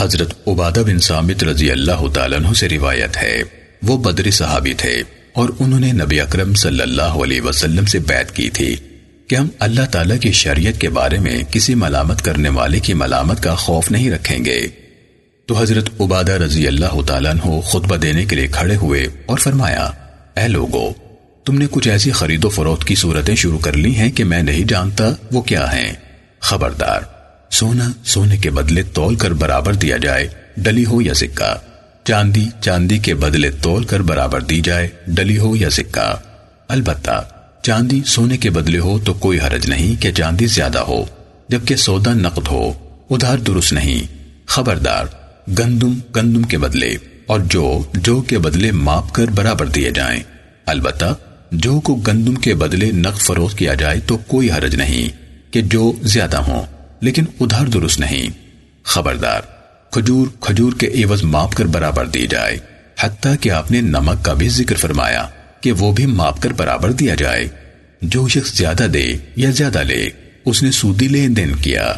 حضرت عبادہ بن سامت رضی اللہ تعالیٰ عنہ سے روایت ہے۔ وہ بدری صحابی تھے اور انہوں نے نبی اکرم صلی اللہ علیہ وسلم سے بیعت کی تھی کہ ہم اللہ تعالیٰ کی شریعت کے بارے میں کسی ملامت کرنے والے کی ملامت کا خوف نہیں رکھیں گے۔ تو حضرت عبادہ رضی اللہ تعالیٰ عنہ خطبہ دینے کے لیے کھڑے ہوئے اور فرمایا، اے لوگو، تم نے کچھ ایسی خرید و فروخت کی صورتیں شروع کر لی ہیں کہ سونا، سونے کے بدلے تول کر برابر دیا جائے، ڈلی ہو یا سکہ۔ چاندی چاندی کے بدلے تول کر برابر دی جائے، ڈلی ہو یا سکہ۔ البتہ، چاندی سونے کے بدلے ہو تو کوئی حرج نہیں کہ چاندی زیادہ ہو، جبکہ سودا نقد ہو۔ ادھار درست نہیں۔ خبردار، گندم گندم کے بدلے، اور جو جو کے بدلے ماپ کر برابر دیے جائیں۔ البتہ، جو کو گندم کے بدلے نقد فروخت کیا جائے تو کوئی حرج نہیں کہ جو زیادہ ہو کوئی حرج نہیں کہ جو زیادہ ہوں لیکن ادھار درست نہیں۔ خبردار، کھجور کھجور کے عوض ماپ کر برابر دی جائے۔ حتیٰ کہ آپ نے نمک کا بھی ذکر فرمایا کہ وہ بھی ماپ کر برابر دیا جائے۔ جو شخص زیادہ دے یا زیادہ لے، اس نے سودی لین دین کیا۔